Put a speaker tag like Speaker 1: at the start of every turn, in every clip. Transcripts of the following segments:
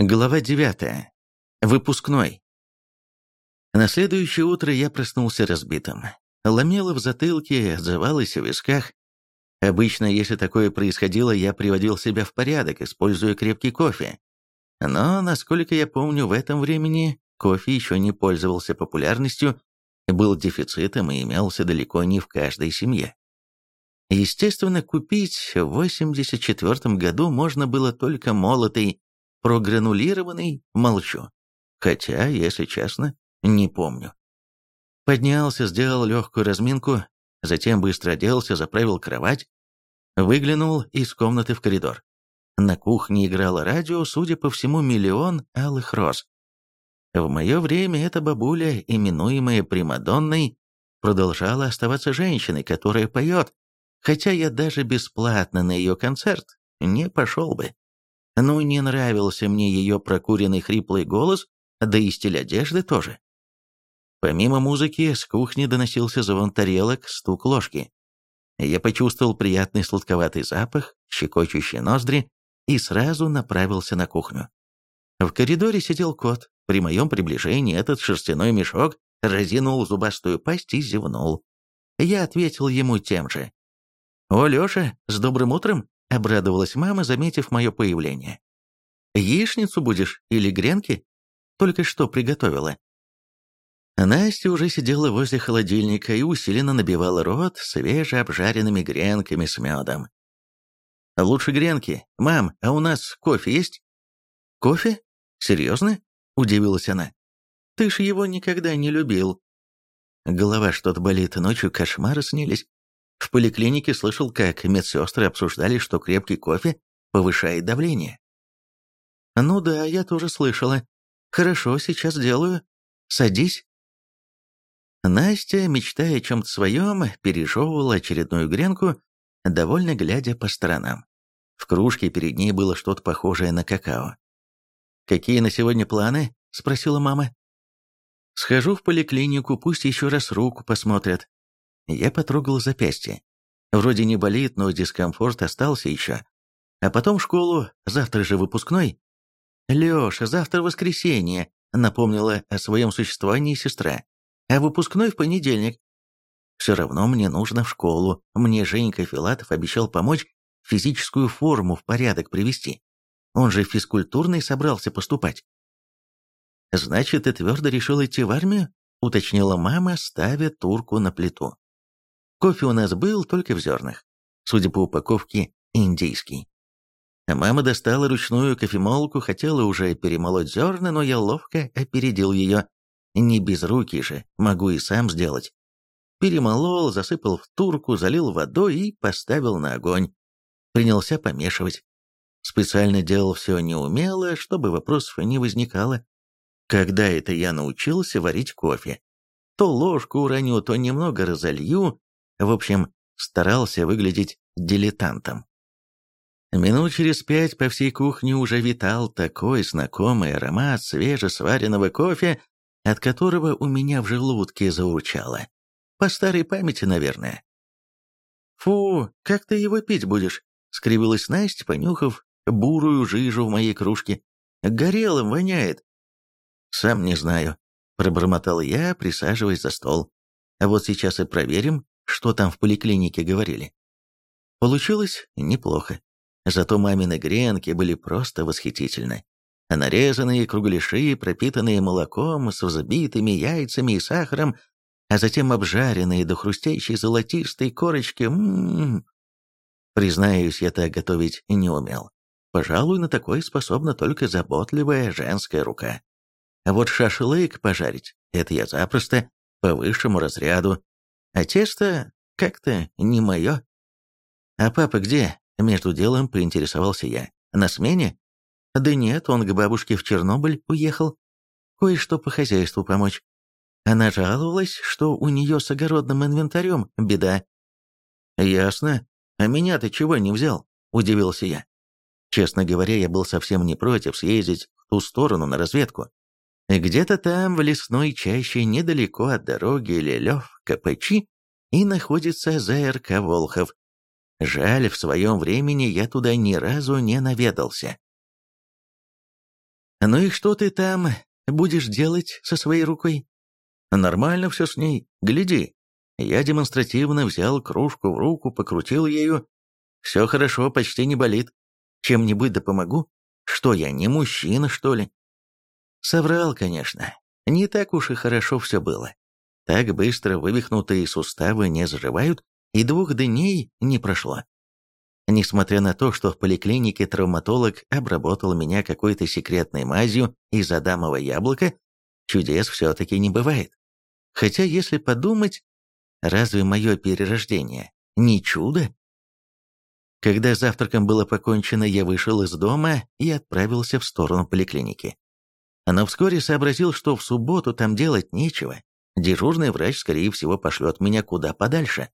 Speaker 1: Глава 9. Выпускной. На следующее утро я проснулся разбитым. Ломело в затылке, отзывалось в висках. Обычно, если такое происходило, я приводил себя в порядок, используя крепкий кофе. Но, насколько я помню, в этом времени кофе еще не пользовался популярностью, был дефицитом и имелся далеко не в каждой семье. Естественно, купить в 84 году можно было только молотый про гранулированный молчу. Хотя, если честно, не помню. Поднялся, сделал легкую разминку, затем быстро оделся, заправил кровать, выглянул из комнаты в коридор. На кухне играло радио, судя по всему, миллион алых роз. В мое время эта бабуля, именуемая Примадонной, продолжала оставаться женщиной, которая поет, хотя я даже бесплатно на ее концерт не пошел бы. Ну, не нравился мне ее прокуренный хриплый голос, да и стиль одежды тоже. Помимо музыки, с кухни доносился звон тарелок, стук ложки. Я почувствовал приятный сладковатый запах, щекочущие ноздри, и сразу направился на кухню. В коридоре сидел кот. При моем приближении этот шерстяной мешок разинул зубастую пасть и зевнул. Я ответил ему тем же. «О, Леша, с добрым утром!» — обрадовалась мама, заметив мое появление. «Яичницу будешь или гренки? Только что приготовила». Настя уже сидела возле холодильника и усиленно набивала рот свежеобжаренными гренками с медом. «Лучше гренки. Мам, а у нас кофе есть?» «Кофе? Серьезно?» – удивилась она. «Ты ж его никогда не любил». Голова что-то болит, ночью кошмары снились. В поликлинике слышал, как медсестры обсуждали, что крепкий кофе повышает давление. «Ну да, я тоже слышала. Хорошо, сейчас делаю. Садись». Настя, мечтая о чем-то своем, пережевывала очередную гренку, довольно глядя по сторонам. В кружке перед ней было что-то похожее на какао. «Какие на сегодня планы?» – спросила мама. «Схожу в поликлинику, пусть еще раз руку посмотрят. Я потрогал запястье. Вроде не болит, но дискомфорт остался еще. А потом в школу, завтра же выпускной. «Леша, завтра воскресенье», — напомнила о своем существовании сестра. «А выпускной в понедельник». «Все равно мне нужно в школу. Мне Женька Филатов обещал помочь физическую форму в порядок привести. Он же физкультурный собрался поступать». «Значит, ты твердо решил идти в армию?» — уточнила мама, ставя турку на плиту. Кофе у нас был только в зернах. Судя по упаковке, индийский. Мама достала ручную кофемолку, хотела уже перемолоть зерна, но я ловко опередил ее. Не без руки же, могу и сам сделать. Перемолол, засыпал в турку, залил водой и поставил на огонь. Принялся помешивать. Специально делал все неумело, чтобы вопросов не возникало. Когда это я научился варить кофе? То ложку уроню, то немного разолью, в общем, старался выглядеть дилетантом. Минут через пять по всей кухне уже витал такой знакомый аромат свежесваренного кофе, от которого у меня в желудке заурчало. По старой памяти, наверное. «Фу, как ты его пить будешь?» — скривилась Настя, понюхав бурую жижу в моей кружке. «Горелым воняет». «Сам не знаю», — пробормотал я, присаживаясь за стол. «А вот сейчас и проверим, что там в поликлинике говорили. Получилось неплохо. Зато мамины гренки были просто восхитительны. Нарезанные кругляши, пропитанные молоком, с взбитыми яйцами и сахаром, а затем обжаренные до хрустящей золотистой корочки. М -м -м. Признаюсь, я так готовить не умел. Пожалуй, на такое способна только заботливая женская рука. А вот шашлык пожарить — это я запросто, по высшему разряду, а тесто как-то не мое. «А папа где?» — между делом поинтересовался я. «На смене?» «Да нет, он к бабушке в Чернобыль уехал. Кое-что по хозяйству помочь. Она жаловалась, что у нее с огородным инвентарем беда». «Ясно. А меня ты чего не взял?» — удивился я. Честно говоря, я был совсем не против съездить в ту сторону на разведку. Где-то там, в лесной чаще, недалеко от дороги Лелев-Капачи, и находится ЗРК Волхов. Жаль, в своем времени я туда ни разу не наведался. «Ну и что ты там будешь делать со своей рукой?» «Нормально все с ней. Гляди». Я демонстративно взял кружку в руку, покрутил ею. «Все хорошо, почти не болит. Чем-нибудь да помогу? Что я, не мужчина, что ли?» Соврал, конечно. Не так уж и хорошо все было. Так быстро вывихнутые суставы не заживают, и двух дней не прошло. Несмотря на то, что в поликлинике травматолог обработал меня какой-то секретной мазью из адамового яблока, чудес все-таки не бывает. Хотя, если подумать, разве мое перерождение не чудо? Когда завтраком было покончено, я вышел из дома и отправился в сторону поликлиники. Но вскоре сообразил, что в субботу там делать нечего. Дежурный врач, скорее всего, пошлет меня куда подальше.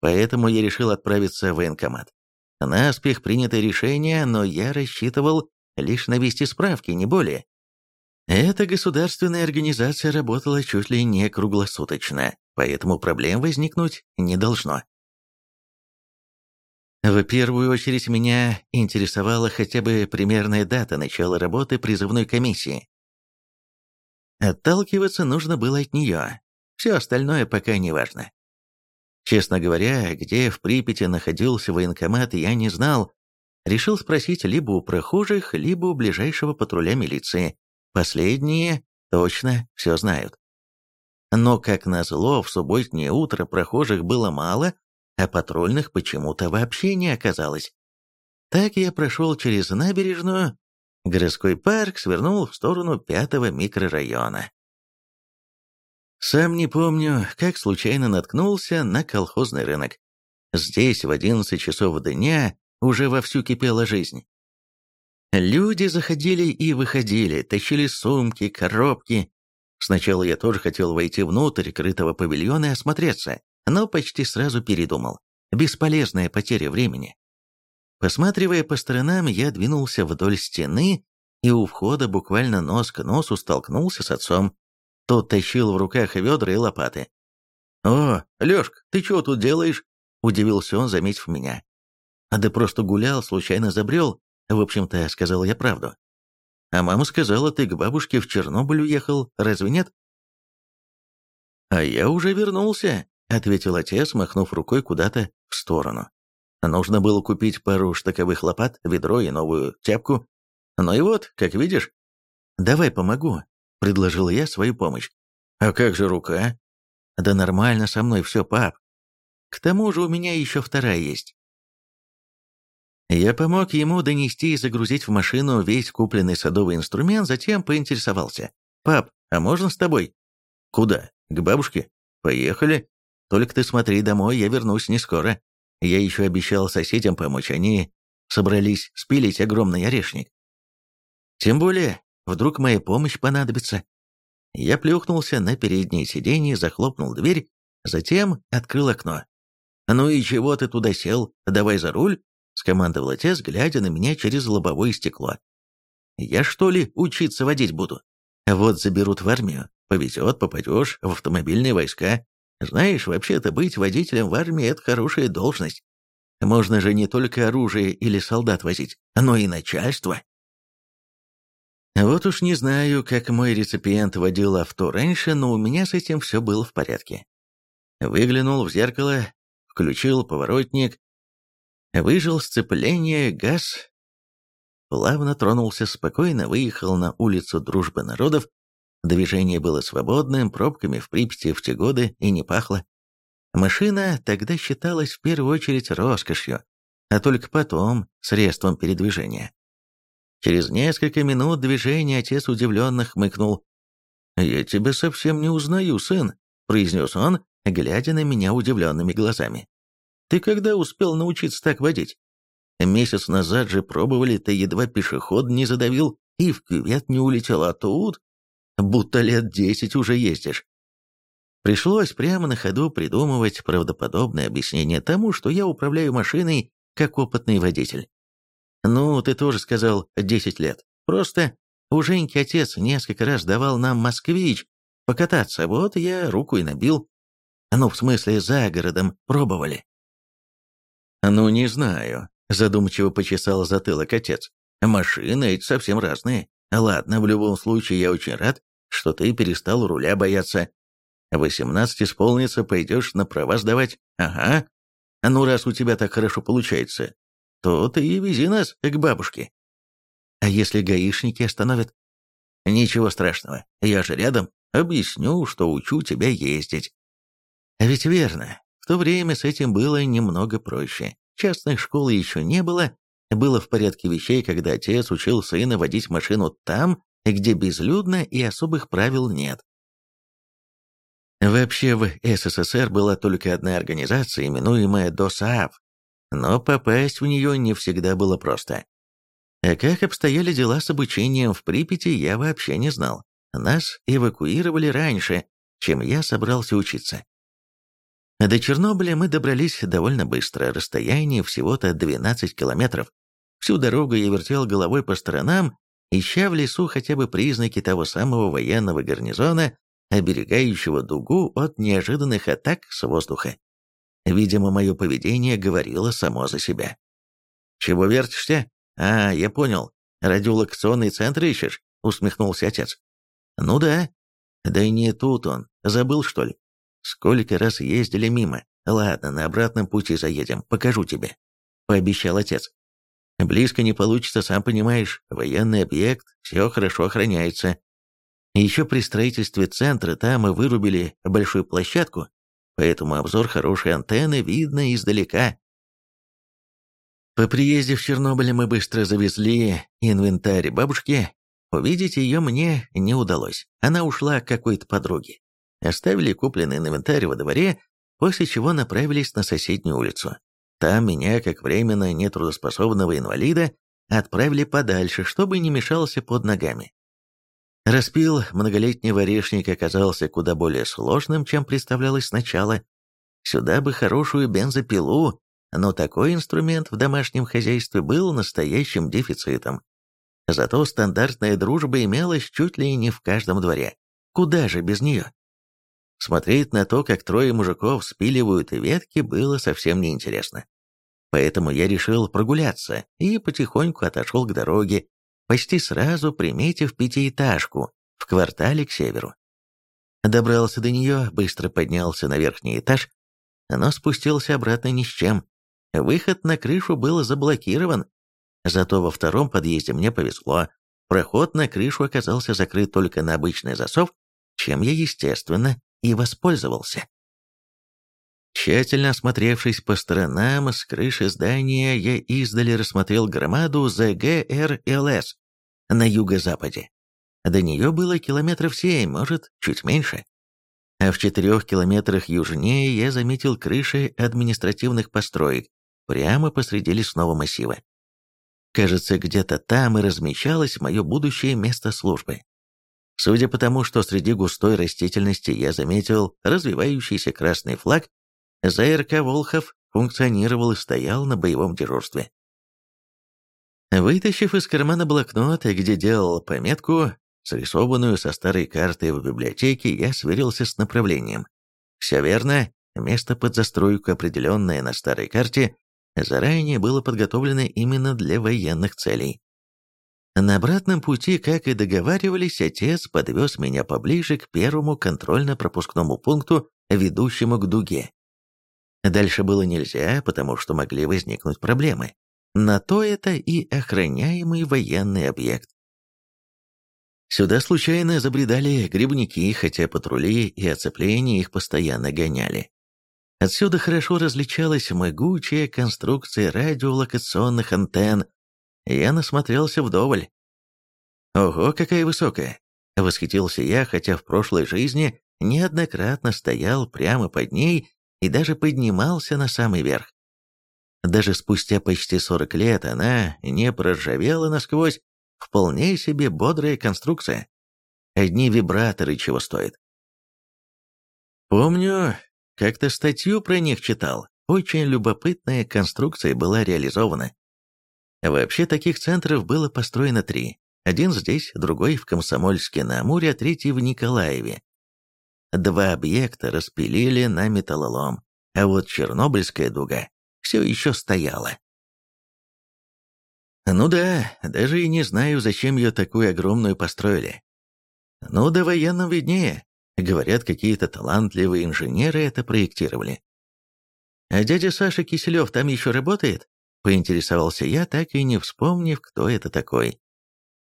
Speaker 1: Поэтому я решил отправиться в военкомат. Наспех принято решение, но я рассчитывал лишь навести справки, не более. Эта государственная организация работала чуть ли не круглосуточно, поэтому проблем возникнуть не должно. В первую очередь меня интересовала хотя бы примерная дата начала работы призывной комиссии. Отталкиваться нужно было от нее, все остальное пока не важно. Честно говоря, где в Припяти находился военкомат, я не знал. Решил спросить либо у прохожих, либо у ближайшего патруля милиции. Последние точно все знают. Но, как назло, в субботнее утро прохожих было мало, а патрульных почему-то вообще не оказалось. Так я прошел через набережную, городской парк свернул в сторону пятого микрорайона. Сам не помню, как случайно наткнулся на колхозный рынок. Здесь в 11 часов дня уже вовсю кипела жизнь. Люди заходили и выходили, тащили сумки, коробки. Сначала я тоже хотел войти внутрь крытого павильона и осмотреться, но почти сразу передумал. Бесполезная потеря времени. Посматривая по сторонам, я двинулся вдоль стены и у входа буквально нос к носу столкнулся с отцом. Тот тащил в руках ведра и лопаты. «О, Лешка, ты чего тут делаешь?» – удивился он, заметив меня. «А да просто гулял, случайно забрел. В общем-то, сказал я правду. А мама сказала, ты к бабушке в Чернобыль уехал, разве нет?» «А я уже вернулся», — ответил отец, махнув рукой куда-то в сторону. Нужно было купить пару штыковых лопат, ведро и новую тяпку. Ну и вот, как видишь. Давай помогу, — предложил я свою помощь. «А как же рука?» «Да нормально со мной все, пап. К тому же у меня еще вторая есть». Я помог ему донести и загрузить в машину весь купленный садовый инструмент, затем поинтересовался. «Пап, а можно с тобой?» «Куда? К бабушке? Поехали. Только ты смотри домой, я вернусь не скоро. Я еще обещал соседям помочь, они собрались спилить огромный орешник. Тем более, Вдруг моя помощь понадобится. Я плюхнулся на переднее сиденье, захлопнул дверь, затем открыл окно. «Ну и чего ты туда сел? Давай за руль!» — скомандовал отец, глядя на меня через лобовое стекло. «Я что ли учиться водить буду? Вот заберут в армию, повезет, попадешь в автомобильные войска. Знаешь, вообще-то быть водителем в армии — это хорошая должность. Можно же не только оружие или солдат возить, но и начальство. Вот уж не знаю, как мой реципиент водил авто раньше, но у меня с этим все было в порядке. Выглянул в зеркало, включил поворотник, выжил сцепление, газ, плавно тронулся спокойно, выехал на улицу Дружбы Народов. Движение было свободным, пробками в Припяти в те годы и не пахло. Машина тогда считалась в первую очередь роскошью, а только потом средством передвижения. Через несколько минут движения отец удивленно хмыкнул. «Я тебя совсем не узнаю, сын», — произнес он, глядя на меня удивленными глазами. «Ты когда успел научиться так водить? Месяц назад же пробовали, ты едва пешеход не задавил и в кювет не улетел, а тут будто лет десять уже ездишь». Пришлось прямо на ходу придумывать правдоподобное объяснение тому, что я управляю машиной как опытный водитель. «Ну, ты тоже сказал, десять лет. Просто у Женьки отец несколько раз давал нам москвич покататься, вот я руку и набил. Ну, в смысле, за городом пробовали». «Ну, не знаю», — задумчиво почесал затылок отец. «Машины совсем разные. Ладно, в любом случае я очень рад, что ты перестал руля бояться. Восемнадцать исполнится, пойдешь на права сдавать. Ага. Ну, раз у тебя так хорошо получается, то ты и вези нас к бабушке. А если гаишники остановят? Ничего страшного, я же рядом. Объясню, что учу тебя ездить. А ведь верно, в то время с этим было немного проще. Частных школ еще не было, было в порядке вещей, когда отец учил сына водить машину там, где безлюдно и особых правил нет. Вообще в СССР была только одна организация, именуемая ДОСААФ, но попасть в нее не всегда было просто. А как обстояли дела с обучением в Припяти, я вообще не знал. Нас эвакуировали раньше, чем я собрался учиться. До Чернобыля мы добрались довольно быстро, расстояние всего-то 12 километров. Всю дорогу я вертел головой по сторонам, ища в лесу хотя бы признаки того самого военного гарнизона, оберегающего дугу от неожиданных атак с воздуха. Видимо, мое поведение говорило само за себя. «Чего вертишься? А, я понял. Радиолокационный центр ищешь?» — усмехнулся отец. «Ну да. Да и не тут он. Забыл, что ли? Сколько раз ездили мимо. Ладно, на обратном пути заедем, покажу тебе», — пообещал отец. «Близко не получится, сам понимаешь. Военный объект, все хорошо охраняется. Еще при строительстве центра там мы вырубили большую площадку, поэтому обзор хорошей антенны видно издалека. По приезде в Чернобыль мы быстро завезли инвентарь бабушки. Увидеть ее мне не удалось. Она ушла к какой-то подруге. Оставили купленный инвентарь во дворе, после чего направились на соседнюю улицу. Там меня, как временно нетрудоспособного инвалида, отправили подальше, чтобы не мешался под ногами. Распил многолетнего орешника оказался куда более сложным, чем представлялось сначала. Сюда бы хорошую бензопилу, но такой инструмент в домашнем хозяйстве был настоящим дефицитом. Зато стандартная дружба имелась чуть ли не в каждом дворе. Куда же без нее? Смотреть на то, как трое мужиков спиливают ветки, было совсем неинтересно. Поэтому я решил прогуляться и потихоньку отошел к дороге, почти сразу приметив пятиэтажку в квартале к северу. Добрался до нее, быстро поднялся на верхний этаж, но спустился обратно ни с чем. Выход на крышу был заблокирован, зато во втором подъезде мне повезло. Проход на крышу оказался закрыт только на обычный засов, чем я, естественно, и воспользовался. Тщательно осмотревшись по сторонам, с крыши здания я издали рассмотрел громаду ЗГРЛС на юго-западе. До нее было километров семь, может, чуть меньше. А в четырех километрах южнее я заметил крыши административных построек, прямо посреди лесного массива. Кажется, где-то там и размещалось мое будущее место службы. Судя по тому, что среди густой растительности я заметил развивающийся красный флаг, ЗРК «Волхов» функционировал и стоял на боевом дежурстве. Вытащив из кармана блокнот, где делал пометку, срисованную со старой картой в библиотеке, я сверился с направлением. Все верно, место под застройку, определенное на старой карте, заранее было подготовлено именно для военных целей. На обратном пути, как и договаривались, отец подвез меня поближе к первому контрольно-пропускному пункту, ведущему к дуге. Дальше было нельзя, потому что могли возникнуть проблемы. На то это и охраняемый военный объект. Сюда случайно забредали грибники, хотя патрули и оцепления их постоянно гоняли. Отсюда хорошо различалась могучая конструкция радиолокационных антенн. Я насмотрелся вдоволь. «Ого, какая высокая!» — восхитился я, хотя в прошлой жизни неоднократно стоял прямо под ней и даже поднимался на самый верх. Даже спустя почти 40 лет она не проржавела насквозь, вполне себе бодрая конструкция. Одни вибраторы чего стоят. Помню, как-то статью про них читал. Очень любопытная конструкция была реализована. Вообще таких центров было построено три. Один здесь, другой в Комсомольске на Амуре, а третий в Николаеве. Два объекта распилили на металлолом, а вот Чернобыльская дуга все еще стояла. Ну да, даже и не знаю, зачем ее такую огромную построили. Ну, до военном виднее. Говорят, какие-то талантливые инженеры это проектировали. А дядя Саша Киселев там еще работает? Поинтересовался я, так и не вспомнив, кто это такой.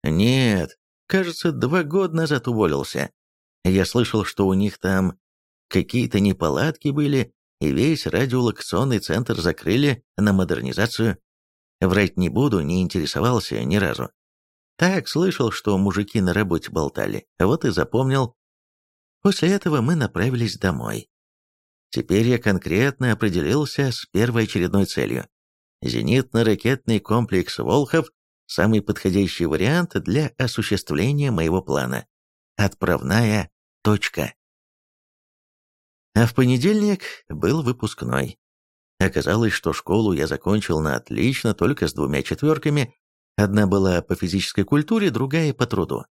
Speaker 1: Нет, кажется, два года назад уволился. Я слышал, что у них там какие-то неполадки были, и весь радиолокационный центр закрыли на модернизацию. Врать не буду, не интересовался ни разу. Так, слышал, что мужики на работе болтали, вот и запомнил. После этого мы направились домой. Теперь я конкретно определился с первоочередной целью. Зенитно-ракетный комплекс «Волхов» – самый подходящий вариант для осуществления моего плана. Отправная точка. А в понедельник был выпускной. Оказалось, что школу я закончил на отлично, только с двумя четверками. Одна была по физической культуре, другая по труду.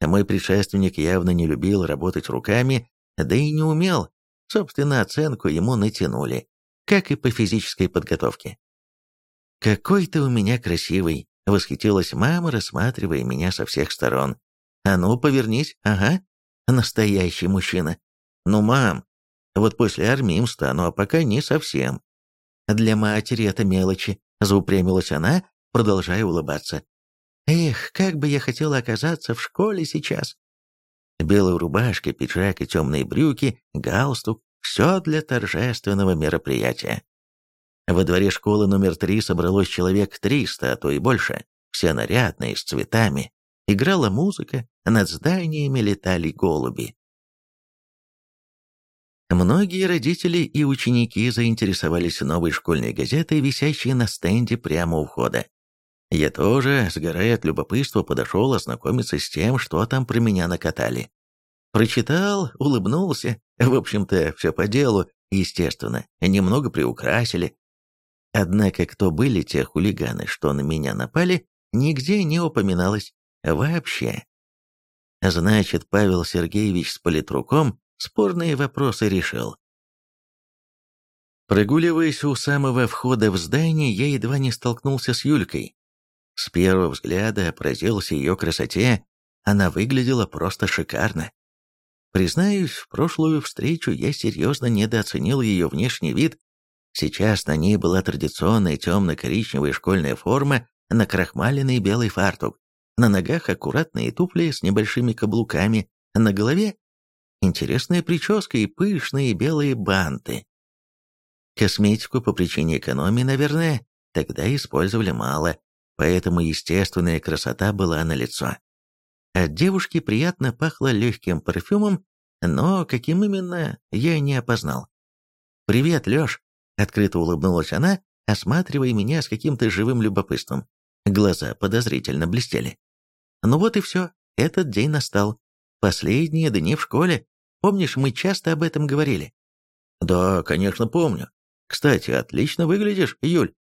Speaker 1: Мой предшественник явно не любил работать руками, да и не умел. Собственно, оценку ему натянули, как и по физической подготовке. «Какой ты у меня красивый!» — восхитилась мама, рассматривая меня со всех сторон. «А ну, повернись, ага, настоящий мужчина. Ну, мам, вот после армии им стану, а пока не совсем. Для матери это мелочи, заупрямилась она, продолжая улыбаться. Эх, как бы я хотела оказаться в школе сейчас. Белая рубашка, пиджак и темные брюки, галстук – все для торжественного мероприятия. Во дворе школы номер три собралось человек триста, а то и больше, все нарядные, с цветами. Играла музыка, над зданиями летали голуби. Многие родители и ученики заинтересовались новой школьной газетой, висящей на стенде прямо у входа. Я тоже, сгорая от любопытства, подошел ознакомиться с тем, что там про меня накатали. Прочитал, улыбнулся. В общем-то, все по делу, естественно, немного приукрасили. Однако, кто были те хулиганы, что на меня напали, нигде не упоминалось. Вообще. Значит, Павел Сергеевич с политруком спорные вопросы решил. Прогуливаясь у самого входа в здание, я едва не столкнулся с Юлькой. С первого взгляда поразился ее красоте, она выглядела просто шикарно. Признаюсь, в прошлую встречу я серьезно недооценил ее внешний вид. Сейчас на ней была традиционная темно-коричневая школьная форма, накрахмаленный белый фартук, на ногах аккуратные туфли с небольшими каблуками, на голове интересная прическа и пышные белые банты. Косметику по причине экономии, наверное, тогда использовали мало, поэтому естественная красота была налицо. От девушки приятно пахло легким парфюмом, но каким именно, я не опознал. «Привет, Лёш!» — открыто улыбнулась она, осматривая меня с каким-то живым любопытством. Глаза подозрительно блестели. Ну вот и все, этот день настал. Последние дни в школе. Помнишь, мы часто об этом говорили?» «Да, конечно, помню. Кстати, отлично выглядишь, Юль».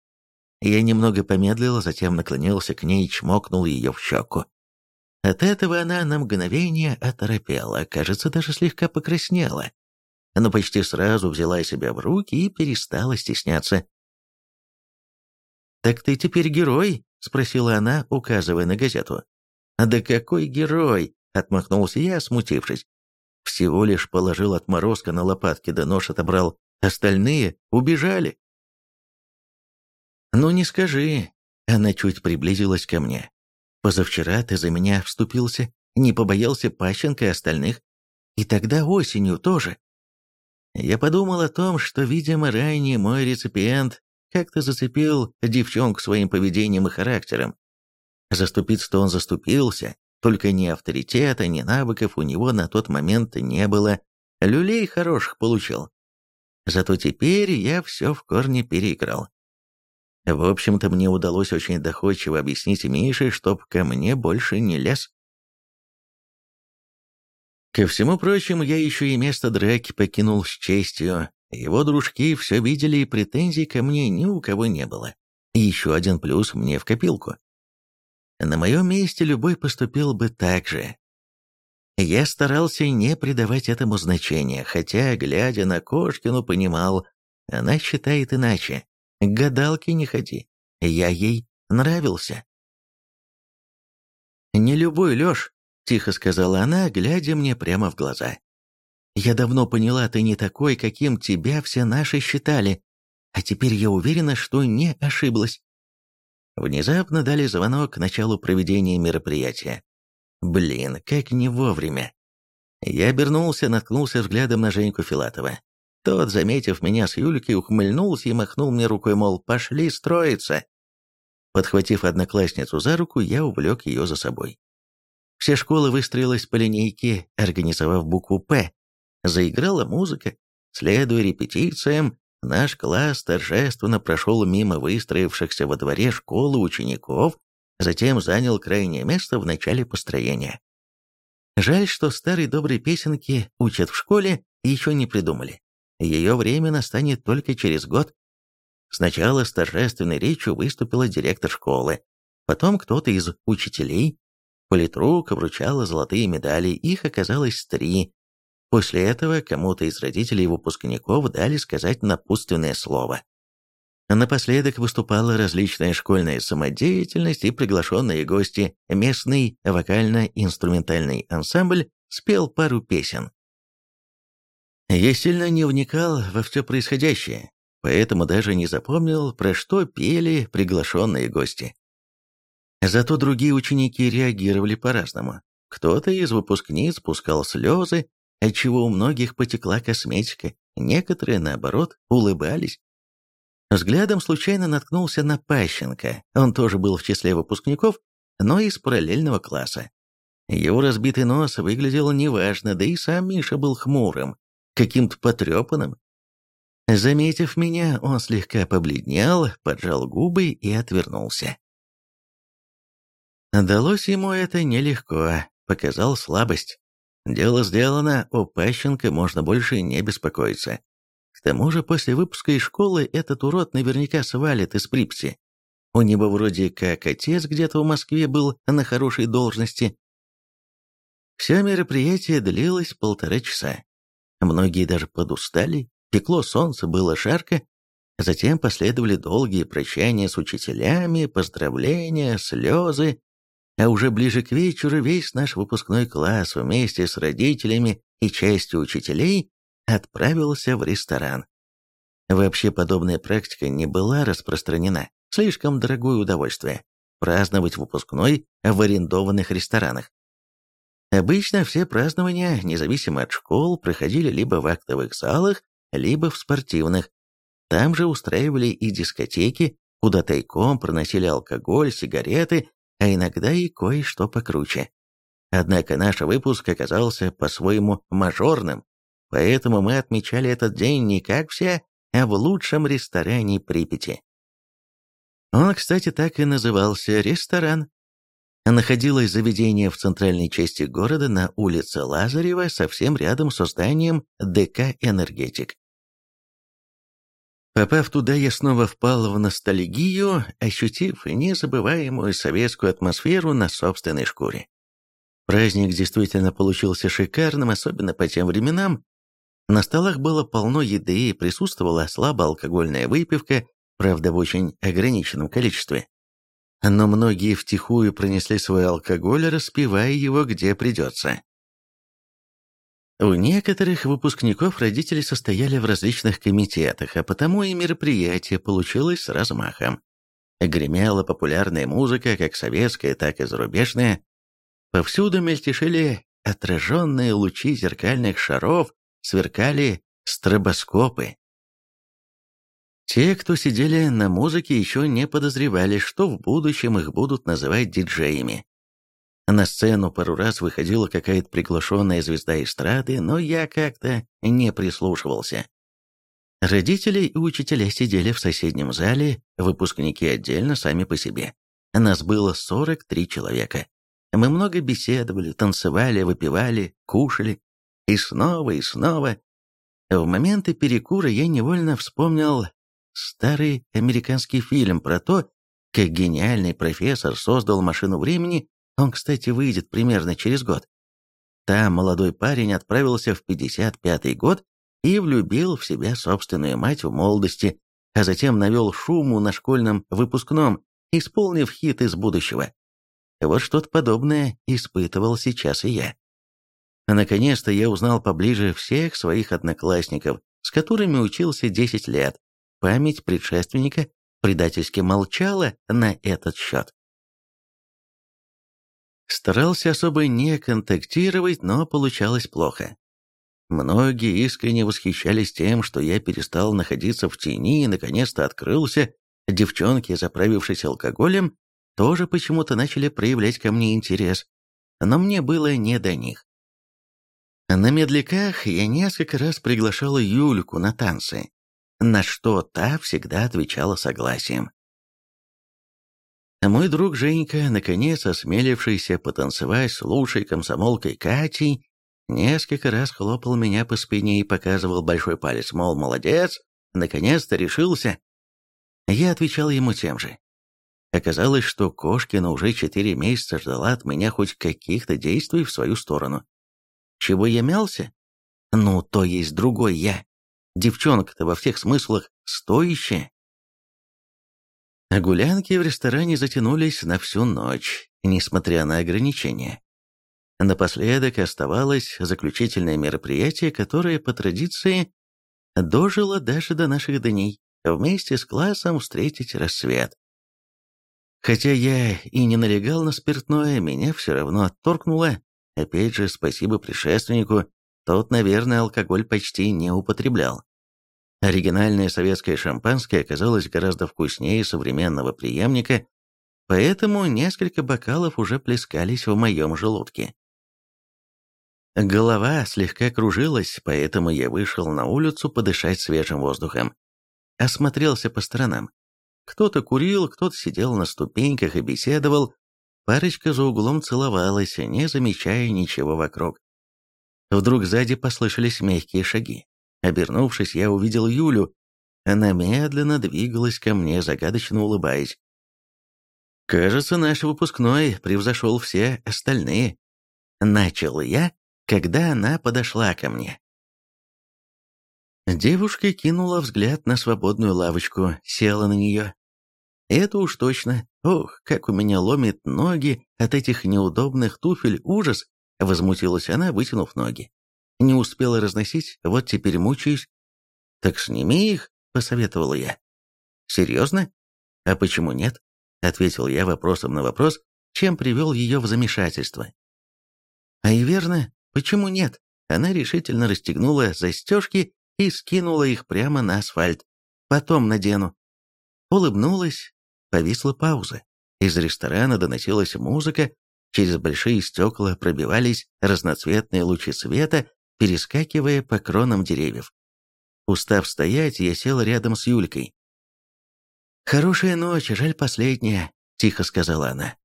Speaker 1: Я немного помедлил, затем наклонился к ней и чмокнул ее в щеку. От этого она на мгновение оторопела, кажется, даже слегка покраснела. Но почти сразу взяла себя в руки и перестала стесняться. «Так ты теперь герой?» — спросила она, указывая на газету. «Да какой герой?» — отмахнулся я, смутившись. Всего лишь положил отморозка на лопатки, да нож отобрал. Остальные убежали. «Ну не скажи». Она чуть приблизилась ко мне. «Позавчера ты за меня вступился, не побоялся Пащенко и остальных. И тогда осенью тоже». Я подумал о том, что, видимо, ранее мой реципиент как-то зацепил девчонку своим поведением и характером. Заступиться-то он заступился, только ни авторитета, ни навыков у него на тот момент не было. Люлей хороших получил. Зато теперь я все в корне переиграл. В общем-то, мне удалось очень доходчиво объяснить Мише, чтоб ко мне больше не лез. Ко всему прочему, я еще и место драки покинул с честью. Его дружки все видели, и претензий ко мне ни у кого не было. еще один плюс мне в копилку. На моем месте любой поступил бы так же. Я старался не придавать этому значения, хотя, глядя на Кошкину, понимал, она считает иначе. К гадалке не ходи. Я ей нравился. «Не любой, Лёш», — тихо сказала она, глядя мне прямо в глаза. «Я давно поняла, ты не такой, каким тебя все наши считали, а теперь я уверена, что не ошиблась». Внезапно дали звонок к началу проведения мероприятия. Блин, как не вовремя. Я обернулся, наткнулся взглядом на Женьку Филатова. Тот, заметив меня с Юлькой, ухмыльнулся и махнул мне рукой, мол, пошли строиться. Подхватив одноклассницу за руку, я увлек ее за собой. Вся школа выстроилась по линейке, организовав букву «П». Заиграла музыка. Следуя репетициям, наш класс торжественно прошел мимо выстроившихся во дворе школы учеников, затем занял крайнее место в начале построения. Жаль, что старые добрые песенки учат в школе еще не придумали. Ее время настанет только через год. Сначала с торжественной речью выступила директор школы, потом кто-то из учителей. Политрук вручала золотые медали, их оказалось три. После этого кому-то из родителей выпускников дали сказать напутственное слово. Напоследок выступала различная школьная самодеятельность и приглашенные гости. Местный вокально-инструментальный ансамбль спел пару песен. Я сильно не вникал во все происходящее, поэтому даже не запомнил, про что пели приглашенные гости. Зато другие ученики реагировали по-разному. Кто-то из выпускниц пускал слезы, отчего у многих потекла косметика, некоторые, наоборот, улыбались. Взглядом случайно наткнулся на Пащенко, он тоже был в числе выпускников, но из параллельного класса. Его разбитый нос выглядел неважно, да и сам Миша был хмурым, каким-то потрепанным. Заметив меня, он слегка побледнел, поджал губы и отвернулся. Далось ему это нелегко, показал слабость. Дело сделано, о Пащенко можно больше не беспокоиться. К тому же после выпуска из школы этот урод наверняка свалит из Припси. У него вроде как отец где-то в Москве был на хорошей должности. Все мероприятие длилось полтора часа. Многие даже подустали, пекло солнце, было жарко. Затем последовали долгие прощания с учителями, поздравления, слезы. А уже ближе к вечеру весь наш выпускной класс вместе с родителями и частью учителей отправился в ресторан. Вообще подобная практика не была распространена. Слишком дорогое удовольствие – праздновать выпускной в арендованных ресторанах. Обычно все празднования, независимо от школ, проходили либо в актовых залах, либо в спортивных. Там же устраивали и дискотеки, куда тайком проносили алкоголь, сигареты, а иногда и кое-что покруче. Однако наш выпуск оказался по-своему мажорным, поэтому мы отмечали этот день не как все, а в лучшем ресторане Припяти. Он, кстати, так и назывался «Ресторан». Находилось заведение в центральной части города на улице Лазарева, совсем рядом с зданием ДК «Энергетик». Попав туда, я снова впал в ностальгию, ощутив незабываемую советскую атмосферу на собственной шкуре. Праздник действительно получился шикарным, особенно по тем временам, на столах было полно еды и присутствовала слабоалкогольная выпивка, правда в очень ограниченном количестве. Но многие втихую пронесли свой алкоголь, распивая его где придется. У некоторых выпускников родители состояли в различных комитетах, а потому и мероприятие получилось с размахом. Гремела популярная музыка, как советская, так и зарубежная. Повсюду мельтешили отраженные лучи зеркальных шаров, сверкали стробоскопы. Те, кто сидели на музыке, еще не подозревали, что в будущем их будут называть диджеями. На сцену пару раз выходила какая-то приглашенная звезда эстрады, но я как-то не прислушивался. Родители и учителя сидели в соседнем зале, выпускники отдельно, сами по себе. Нас было 43 человека. Мы много беседовали, танцевали, выпивали, кушали. И снова, и снова. В моменты перекура я невольно вспомнил старый американский фильм про то, как гениальный профессор создал машину времени, он, кстати, выйдет примерно через год. Там молодой парень отправился в 55-й год и влюбил в себя собственную мать в молодости, а затем навел шуму на школьном выпускном, исполнив хит из будущего. Вот что-то подобное испытывал сейчас и я. Наконец-то я узнал поближе всех своих одноклассников, с которыми учился 10 лет. Память предшественника предательски молчала на этот счет. Старался особо не контактировать, но получалось плохо. Многие искренне восхищались тем, что я перестал находиться в тени и наконец-то открылся. Девчонки, заправившись алкоголем, тоже почему-то начали проявлять ко мне интерес, но мне было не до них. На медляках я несколько раз приглашала Юльку на танцы, на что та всегда отвечала согласием. А мой друг Женька, наконец осмелившийся потанцевать с лучшей комсомолкой Катей, несколько раз хлопал меня по спине и показывал большой палец, мол, молодец, наконец-то решился. Я отвечал ему тем же. Оказалось, что Кошкина уже четыре месяца ждала от меня хоть каких-то действий в свою сторону. Чего я мялся? Ну, то есть другой я. Девчонка-то во всех смыслах стоящая. А гулянки в ресторане затянулись на всю ночь, несмотря на ограничения. Напоследок оставалось заключительное мероприятие, которое по традиции дожило даже до наших дней, вместе с классом встретить рассвет. Хотя я и не налегал на спиртное, меня все равно отторкнуло Опять же, спасибо предшественнику, тот, наверное, алкоголь почти не употреблял. Оригинальное советское шампанское оказалось гораздо вкуснее современного преемника, поэтому несколько бокалов уже плескались в моем желудке. Голова слегка кружилась, поэтому я вышел на улицу подышать свежим воздухом. Осмотрелся по сторонам. Кто-то курил, кто-то сидел на ступеньках и беседовал, Парочка за углом целовалась, не замечая ничего вокруг. Вдруг сзади послышались мягкие шаги. Обернувшись, я увидел Юлю. Она медленно двигалась ко мне, загадочно улыбаясь. «Кажется, наш выпускной превзошел все остальные». Начал я, когда она подошла ко мне. Девушка кинула взгляд на свободную лавочку, села на нее. Это уж точно. Ох, как у меня ломит ноги от этих неудобных туфель, ужас! Возмутилась она, вытянув ноги. Не успела разносить, вот теперь мучаюсь. Так сними их, посоветовала я. Серьезно? А почему нет? Ответил я вопросом на вопрос, чем привел ее в замешательство. А и верно, почему нет? Она решительно расстегнула застежки и скинула их прямо на асфальт. Потом надену. Улыбнулась, Повисла пауза. Из ресторана доносилась музыка, через большие стекла пробивались разноцветные лучи света, перескакивая по кронам деревьев. Устав стоять, я сел рядом с Юлькой. «Хорошая ночь, жаль последняя», — тихо сказала она.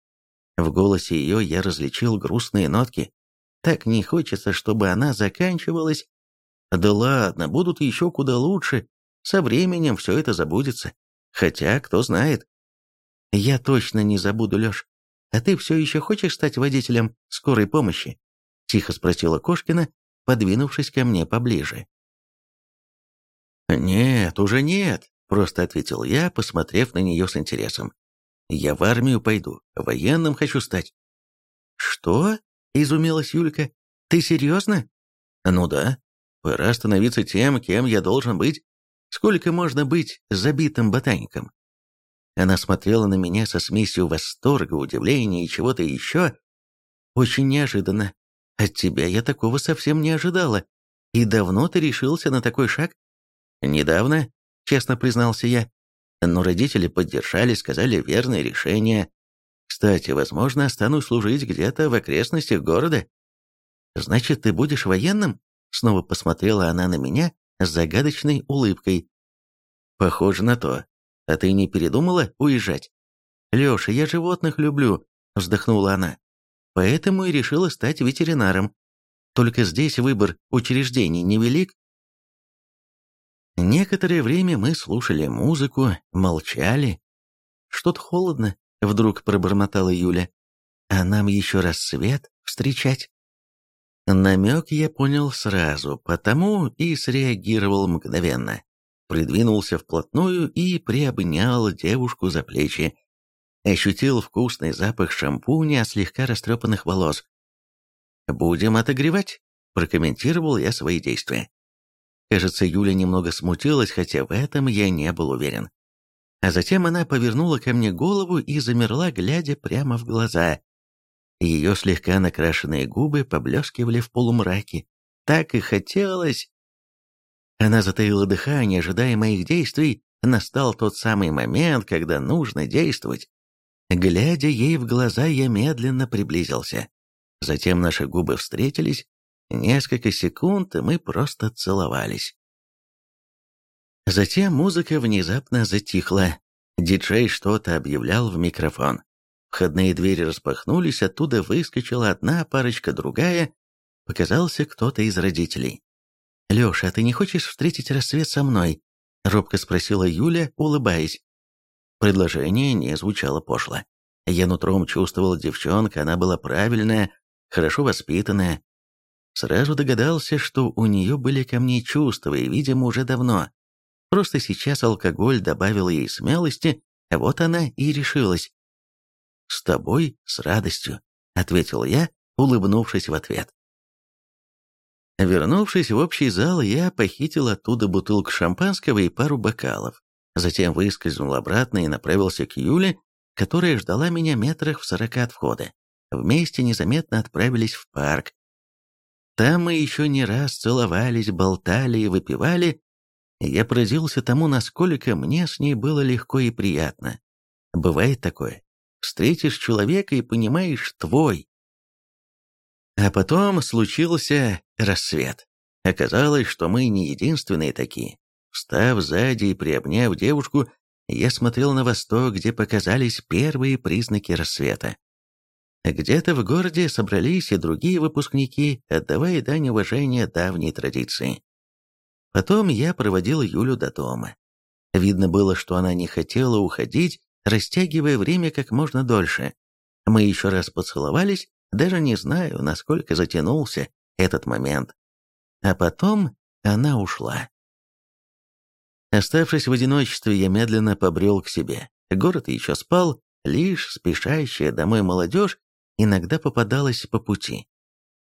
Speaker 1: В голосе ее я различил грустные нотки. Так не хочется, чтобы она заканчивалась. Да ладно, будут еще куда лучше. Со временем все это забудется. Хотя, кто знает, я точно не забуду, Леш. А ты все еще хочешь стать водителем скорой помощи? Тихо спросила Кошкина, подвинувшись ко мне поближе. «Нет, уже нет», — просто ответил я, посмотрев на нее с интересом. «Я в армию пойду, военным хочу стать». «Что?» — изумилась Юлька. «Ты серьезно?» «Ну да. Пора становиться тем, кем я должен быть. Сколько можно быть забитым ботаником? Она смотрела на меня со смесью восторга, удивления и чего-то еще. Очень неожиданно. От тебя я такого совсем не ожидала. И давно ты решился на такой шаг? Недавно, честно признался я. Но родители поддержали, сказали верное решение. Кстати, возможно, останусь служить где-то в окрестностях города. Значит, ты будешь военным? Снова посмотрела она на меня с загадочной улыбкой. Похоже на то. А ты не передумала уезжать? Леша, я животных люблю, вздохнула она. Поэтому и решила стать ветеринаром. Только здесь выбор учреждений невелик. Некоторое время мы слушали музыку, молчали. Что-то холодно, вдруг пробормотала Юля. А нам еще рассвет встречать. Намек я понял сразу, потому и среагировал мгновенно придвинулся вплотную и приобнял девушку за плечи. Ощутил вкусный запах шампуня от слегка растрепанных волос. «Будем отогревать», – прокомментировал я свои действия. Кажется, Юля немного смутилась, хотя в этом я не был уверен. А затем она повернула ко мне голову и замерла, глядя прямо в глаза. Ее слегка накрашенные губы поблескивали в полумраке. Так и хотелось. Она затаила дыхание, ожидая моих действий. Настал тот самый момент, когда нужно действовать. Глядя ей в глаза, я медленно приблизился. Затем наши губы встретились. Несколько секунд, мы просто целовались. Затем музыка внезапно затихла. Диджей что-то объявлял в микрофон. Входные двери распахнулись, оттуда выскочила одна парочка, другая. Показался кто-то из родителей. «Леша, а ты не хочешь встретить рассвет со мной?» — робко спросила Юля, улыбаясь. Предложение не звучало пошло. Я нутром чувствовал девчонка, она была правильная, хорошо воспитанная. Сразу догадался, что у нее были ко мне чувства, и, видимо, уже давно. Просто сейчас алкоголь добавил ей смелости, вот она и решилась. «С тобой с радостью», — ответил я, улыбнувшись в ответ. Вернувшись в общий зал, я похитил оттуда бутылку шампанского и пару бокалов. Затем выскользнул обратно и направился к Юле, которая ждала меня метрах в сорока от входа. Вместе незаметно отправились в парк. Там мы еще не раз целовались, болтали и выпивали. Я поразился тому, насколько мне с ней было легко и приятно. Бывает такое. Встретишь человека и понимаешь, твой. А потом случился рассвет. Оказалось, что мы не единственные такие. Встав сзади и приобняв девушку, я смотрел на восток, где показались первые признаки рассвета. Где-то в городе собрались и другие выпускники, отдавая дань уважения давней традиции. Потом я проводил Юлю до дома. Видно было, что она не хотела уходить, растягивая время как можно дольше. Мы еще раз поцеловались, даже не знаю, насколько затянулся этот момент. А потом она ушла. Оставшись в одиночестве, я медленно побрел к себе. Город еще спал, лишь спешащая домой молодежь иногда попадалась по пути.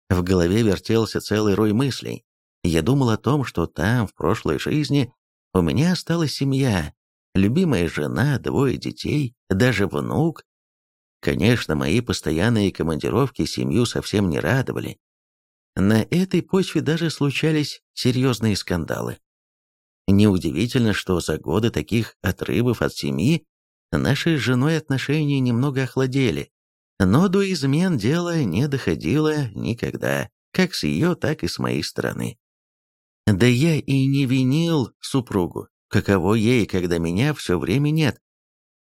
Speaker 1: В голове вертелся целый рой мыслей. Я думал о том, что там, в прошлой жизни, у меня осталась семья, любимая жена, двое детей, даже внук. Конечно, мои постоянные командировки семью совсем не радовали. На этой почве даже случались серьезные скандалы. Неудивительно, что за годы таких отрывов от семьи наши с женой отношения немного охладели, но до измен дело не доходило никогда, как с ее, так и с моей стороны. Да я и не винил супругу, каково ей, когда меня все время нет.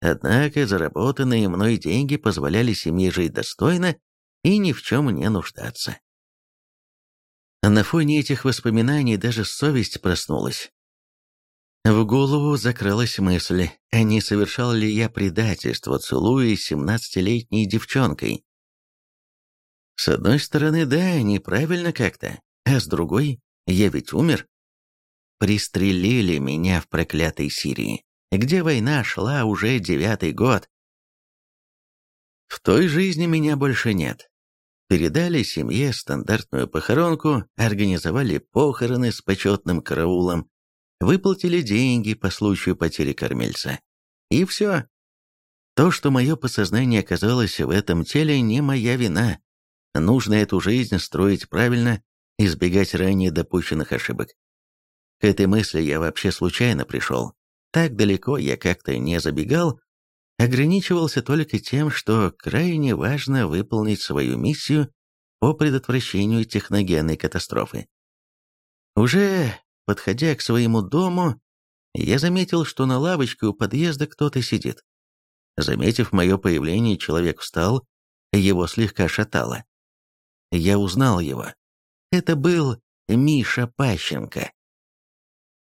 Speaker 1: Однако заработанные мной деньги позволяли семье жить достойно и ни в чем не нуждаться. На фоне этих воспоминаний даже совесть проснулась. В голову закралась мысль, а не совершал ли я предательство, целуясь семнадцатилетней девчонкой. С одной стороны, да, неправильно как-то, а с другой, я ведь умер. Пристрелили меня в проклятой Сирии, где война шла уже девятый год. В той жизни меня больше нет. Передали семье стандартную похоронку, организовали похороны с почетным караулом, выплатили деньги по случаю потери кормильца. И все. То, что мое подсознание оказалось в этом теле, не моя вина. Нужно эту жизнь строить правильно, избегать ранее допущенных ошибок. К этой мысли я вообще случайно пришел. Так далеко я как-то не забегал, ограничивался только тем, что крайне важно выполнить свою миссию по предотвращению техногенной катастрофы. Уже Подходя к своему дому, я заметил, что на лавочке у подъезда кто-то сидит. Заметив мое появление, человек встал, его слегка шатало. Я узнал его. Это был Миша Пащенко.